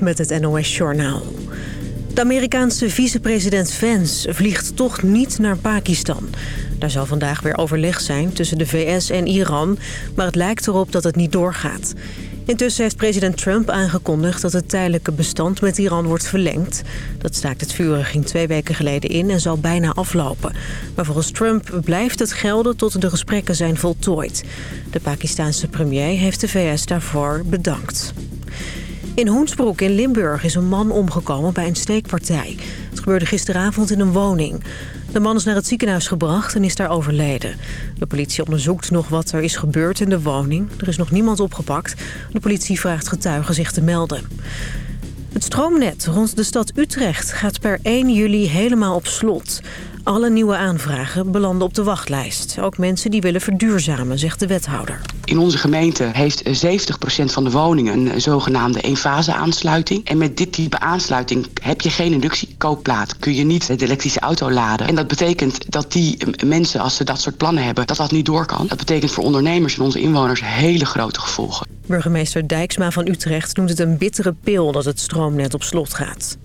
met het NOS-journaal. De Amerikaanse vicepresident Vance vliegt toch niet naar Pakistan. Daar zal vandaag weer overleg zijn tussen de VS en Iran... maar het lijkt erop dat het niet doorgaat. Intussen heeft president Trump aangekondigd dat het tijdelijke bestand met Iran wordt verlengd. Dat staakt het vuren ging twee weken geleden in en zal bijna aflopen. Maar volgens Trump blijft het gelden tot de gesprekken zijn voltooid. De Pakistanse premier heeft de VS daarvoor bedankt. In Hoensbroek in Limburg is een man omgekomen bij een steekpartij. Het gebeurde gisteravond in een woning. De man is naar het ziekenhuis gebracht en is daar overleden. De politie onderzoekt nog wat er is gebeurd in de woning. Er is nog niemand opgepakt. De politie vraagt getuigen zich te melden. Het stroomnet rond de stad Utrecht gaat per 1 juli helemaal op slot. Alle nieuwe aanvragen belanden op de wachtlijst. Ook mensen die willen verduurzamen, zegt de wethouder. In onze gemeente heeft 70% van de woningen een zogenaamde eenfase aansluiting. En met dit type aansluiting heb je geen inductiekoopplaat. Kun je niet de elektrische auto laden. En dat betekent dat die mensen, als ze dat soort plannen hebben, dat dat niet door kan. Dat betekent voor ondernemers en onze inwoners hele grote gevolgen. Burgemeester Dijksma van Utrecht noemt het een bittere pil dat het stroomnet op slot gaat.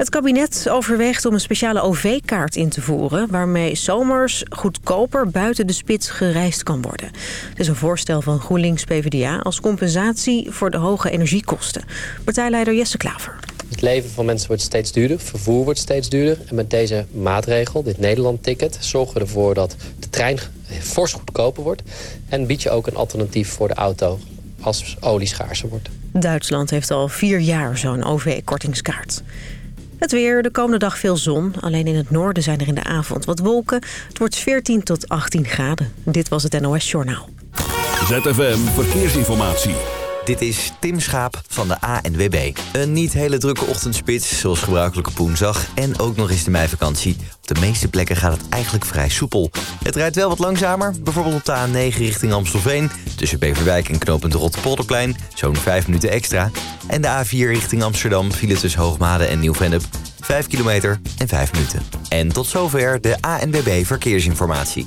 Het kabinet overweegt om een speciale OV-kaart in te voeren... waarmee zomers goedkoper buiten de spits gereisd kan worden. Het is een voorstel van GroenLinks-PVDA als compensatie voor de hoge energiekosten. Partijleider Jesse Klaver. Het leven van mensen wordt steeds duurder, vervoer wordt steeds duurder. En met deze maatregel, dit Nederland-ticket... zorgen we ervoor dat de trein fors goedkoper wordt... en bied je ook een alternatief voor de auto als olie schaarser wordt. Duitsland heeft al vier jaar zo'n OV-kortingskaart. Het weer, de komende dag veel zon. Alleen in het noorden zijn er in de avond wat wolken. Het wordt 14 tot 18 graden. Dit was het NOS Journaal. ZFM Verkeersinformatie. Dit is Tim Schaap van de ANWB. Een niet hele drukke ochtendspits, zoals gebruikelijke poensdag... en ook nog eens de meivakantie. Op de meeste plekken gaat het eigenlijk vrij soepel. Het rijdt wel wat langzamer, bijvoorbeeld op de A9 richting Amstelveen... tussen Beverwijk en knooppunt Rotterpolderplein, zo'n 5 minuten extra. En de A4 richting Amsterdam vielen tussen Hoogmade en Nieuw-Vennep... 5 kilometer en 5 minuten. En tot zover de ANWB Verkeersinformatie.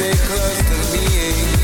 stay close to me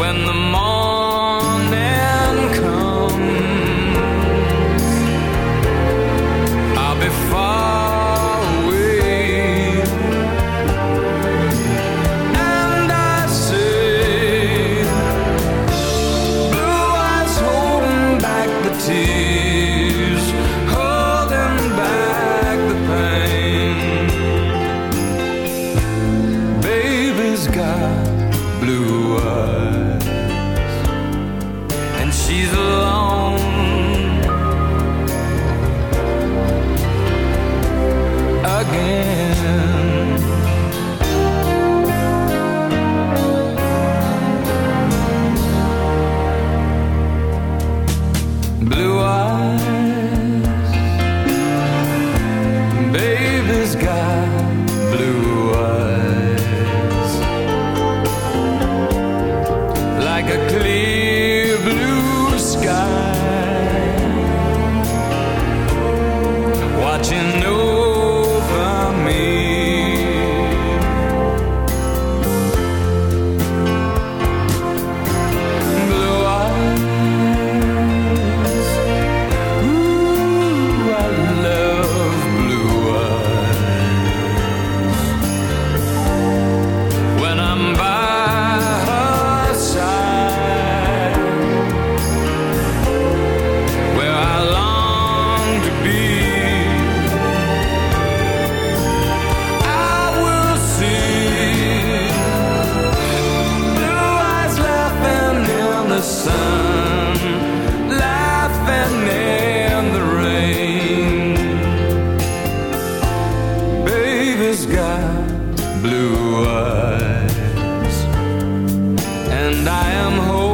when the morning she's got blue eyes, and I am hoping.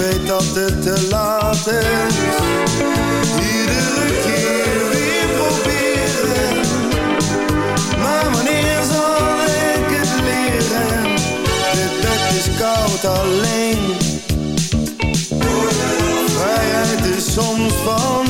weet dat het te laat is. Iedere keer weer proberen, maar wanneer zal ik het leren? Dit bed is koud alleen, vrijheid is soms van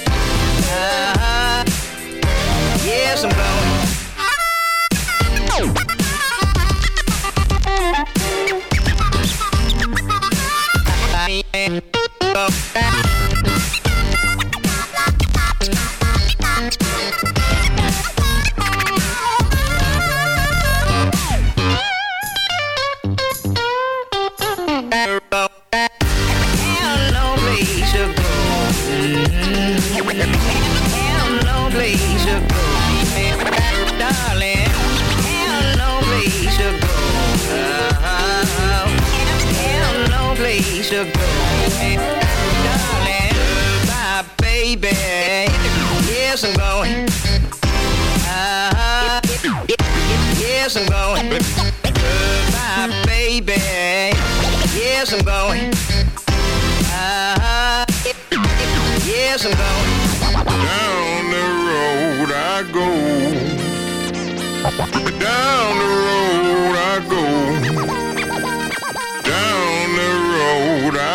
Yes, I'm going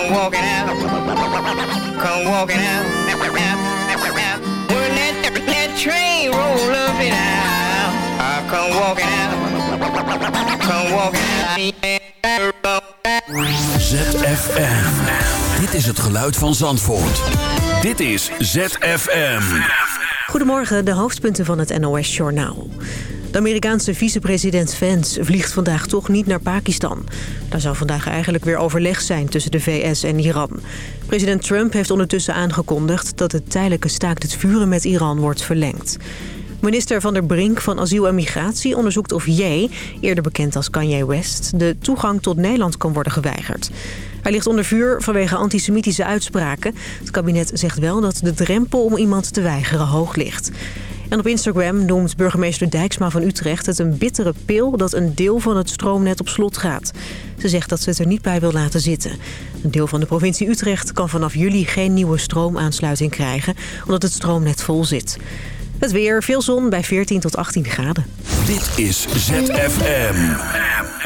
come walking out, come walking out. When that, that train roll up and out, I come walking out, come walking out. ZFM. Dit is het geluid van Zandvoort. Dit is ZFM. Goedemorgen, de hoofdpunten van het NOS-journaal. De Amerikaanse vicepresident Vance vliegt vandaag toch niet naar Pakistan. Daar zou vandaag eigenlijk weer overleg zijn tussen de VS en Iran. President Trump heeft ondertussen aangekondigd... dat het tijdelijke staakt het vuren met Iran wordt verlengd. Minister Van der Brink van Asiel en Migratie onderzoekt of J, eerder bekend als Kanye West, de toegang tot Nederland kan worden geweigerd. Hij ligt onder vuur vanwege antisemitische uitspraken. Het kabinet zegt wel dat de drempel om iemand te weigeren hoog ligt. En op Instagram noemt burgemeester Dijksma van Utrecht het een bittere pil dat een deel van het stroomnet op slot gaat. Ze zegt dat ze het er niet bij wil laten zitten. Een deel van de provincie Utrecht kan vanaf juli geen nieuwe stroomaansluiting krijgen omdat het stroomnet vol zit. Het weer, veel zon bij 14 tot 18 graden. Dit is ZFM.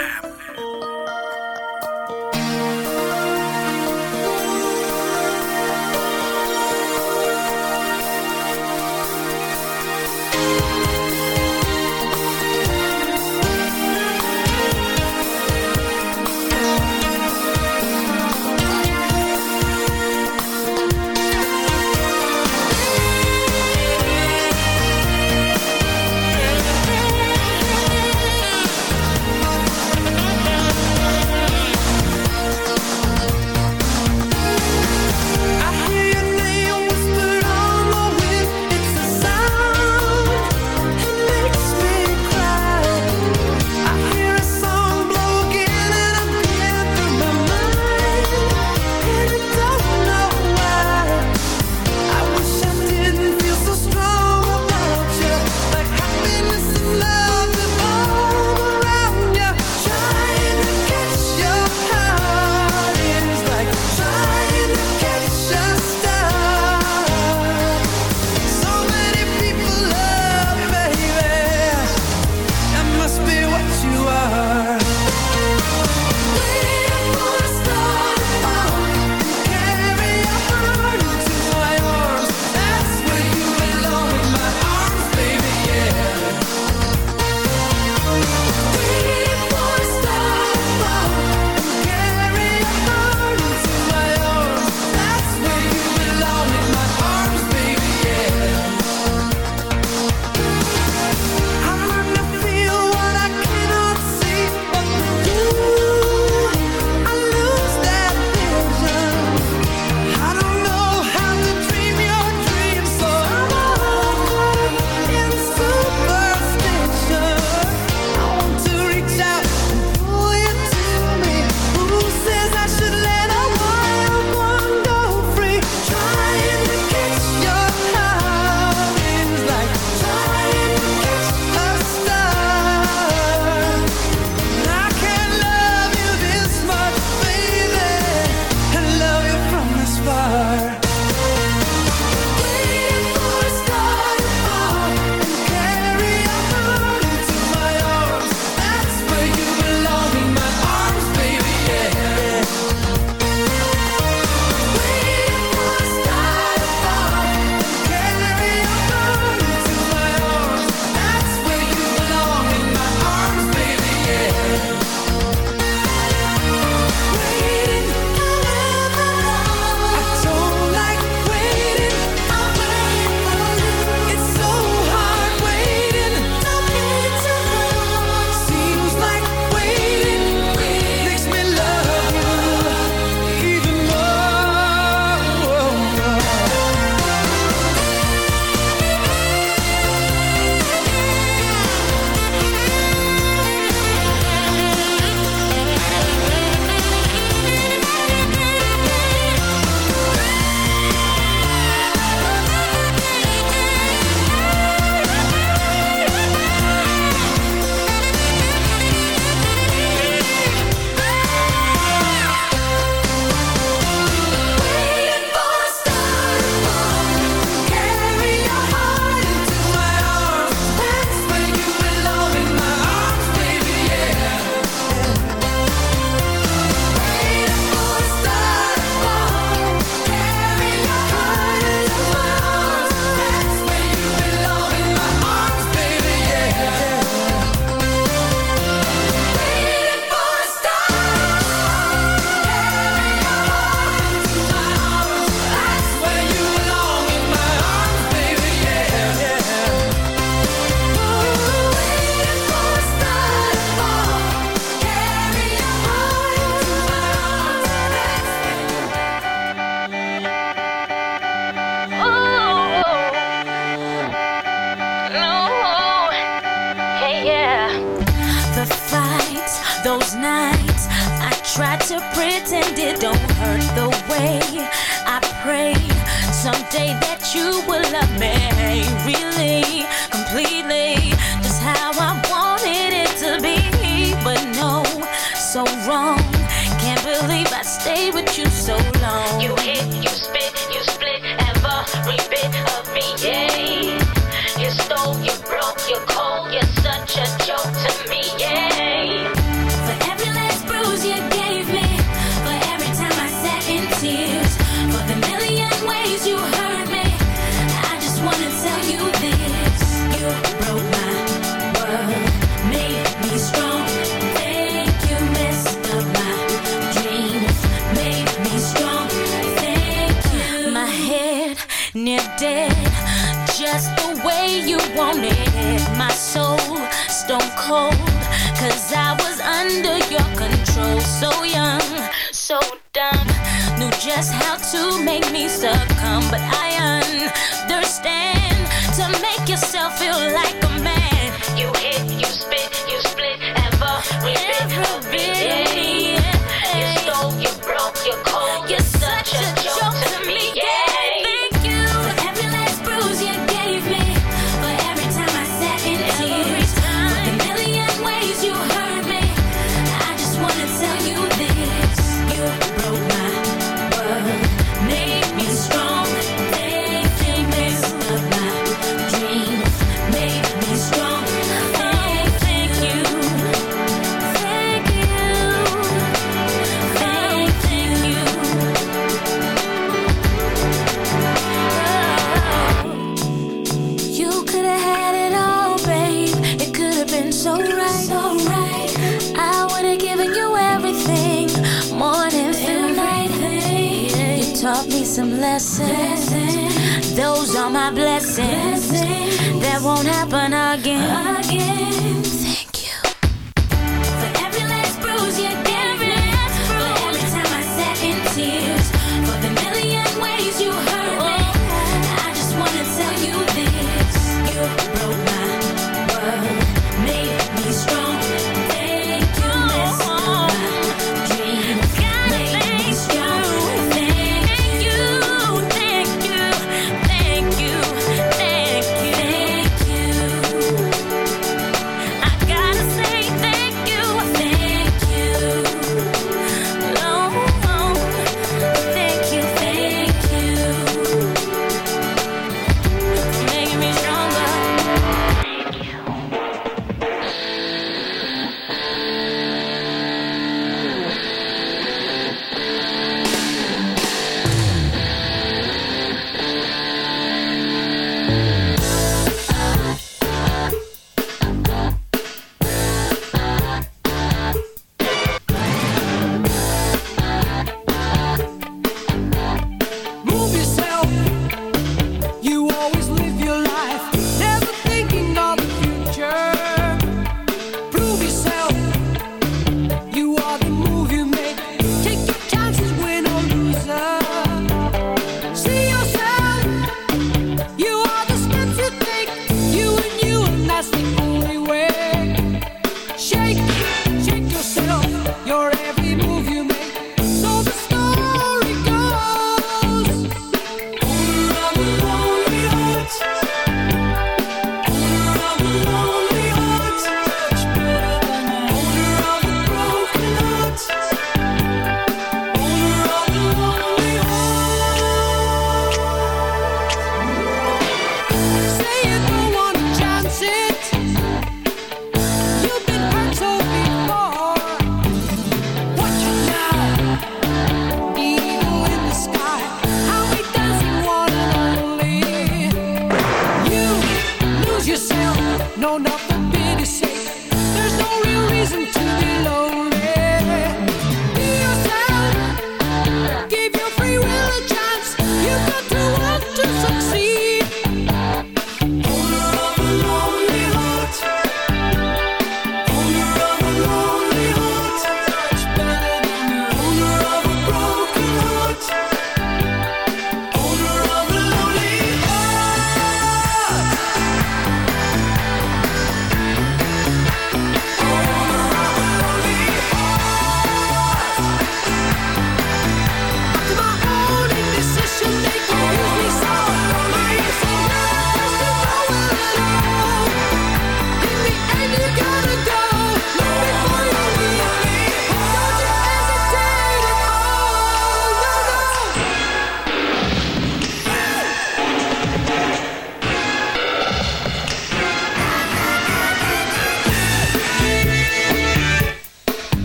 just the way you want it. My soul stone cold, cause I was under your control. So young, so dumb, knew just how to make me succumb. But I understand to make yourself feel like some lessons. Those are my blessings. That won't happen again.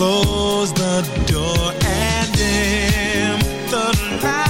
Close the door and dim the lights.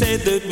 said that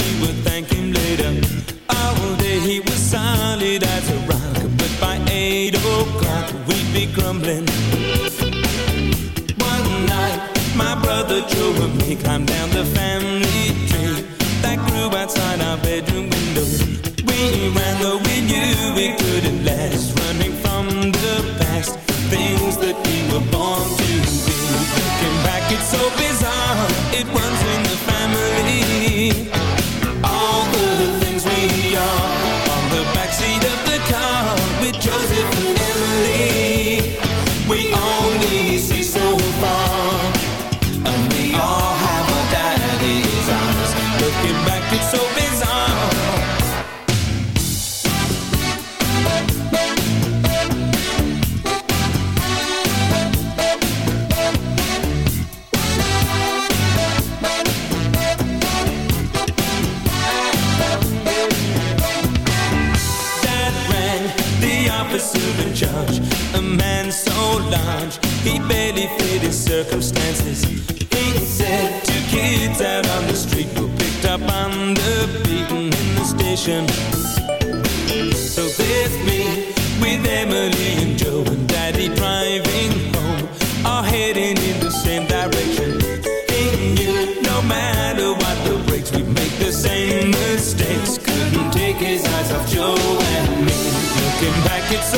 Looking back, it's